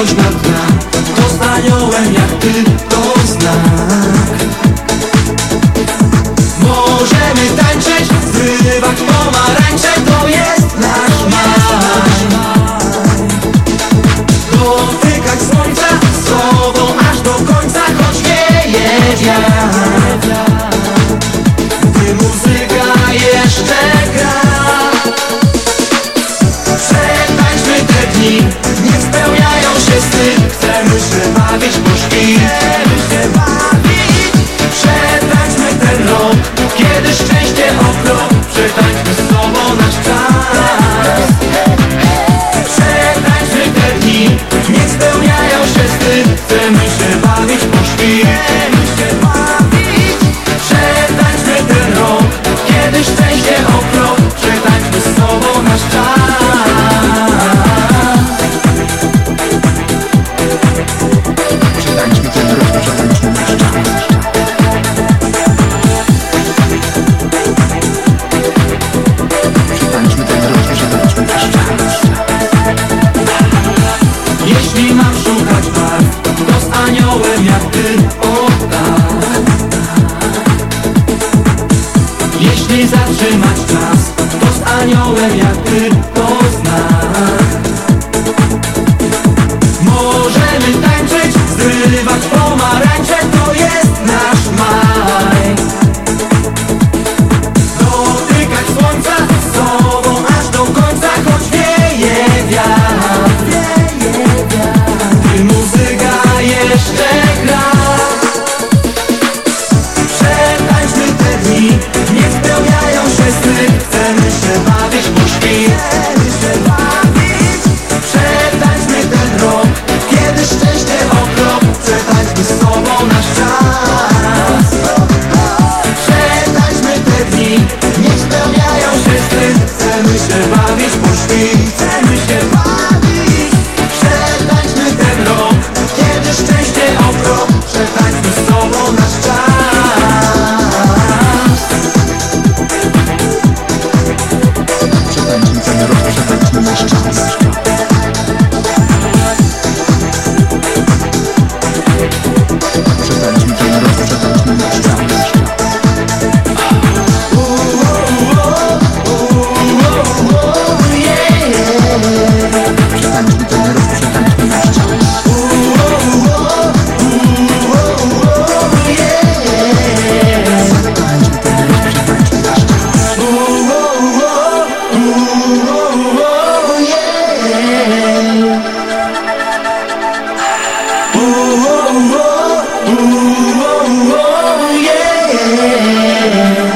groźna dnia To z aniołem jak ty to znak. Możemy tańczyć, zrywać pomarańcze To jest nasz maj Dotykać słońca z sobą aż do końca Choć wieje wiatr bawić Chcemy się bawić Przetańczmy ten Kiedy szczęście okrąg Przetańczmy z sobą nasz czas spełniają się bawić Ich bin nicht der ooh, ooh, ooh, ooh, ooh, ooh, yeah.